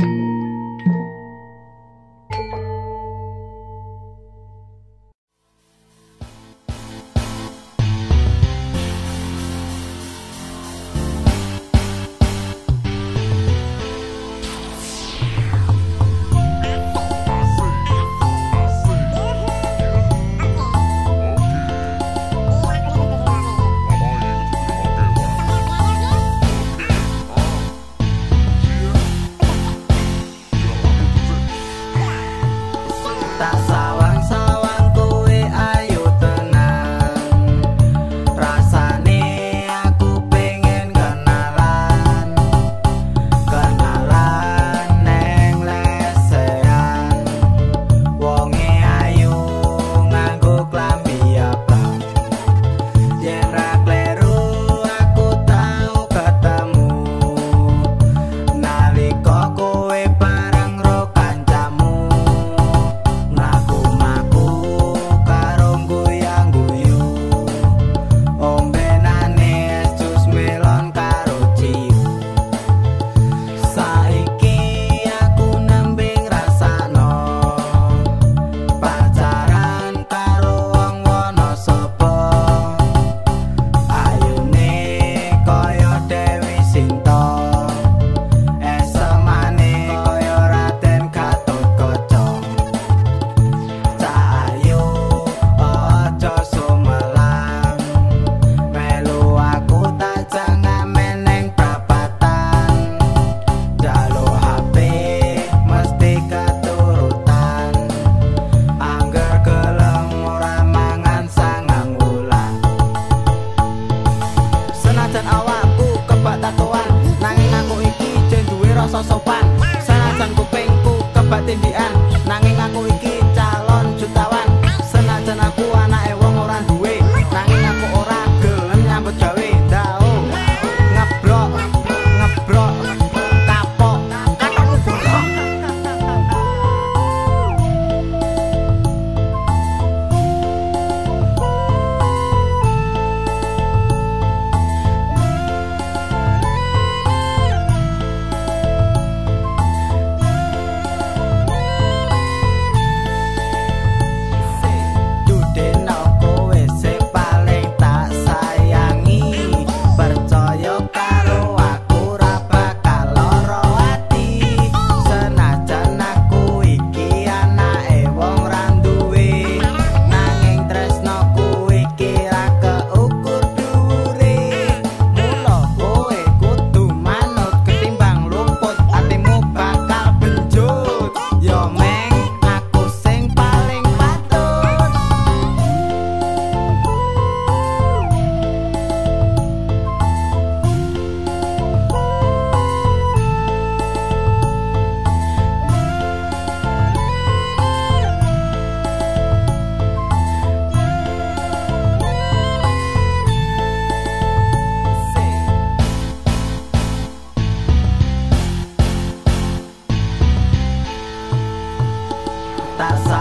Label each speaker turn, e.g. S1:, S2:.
S1: rasa sopan tá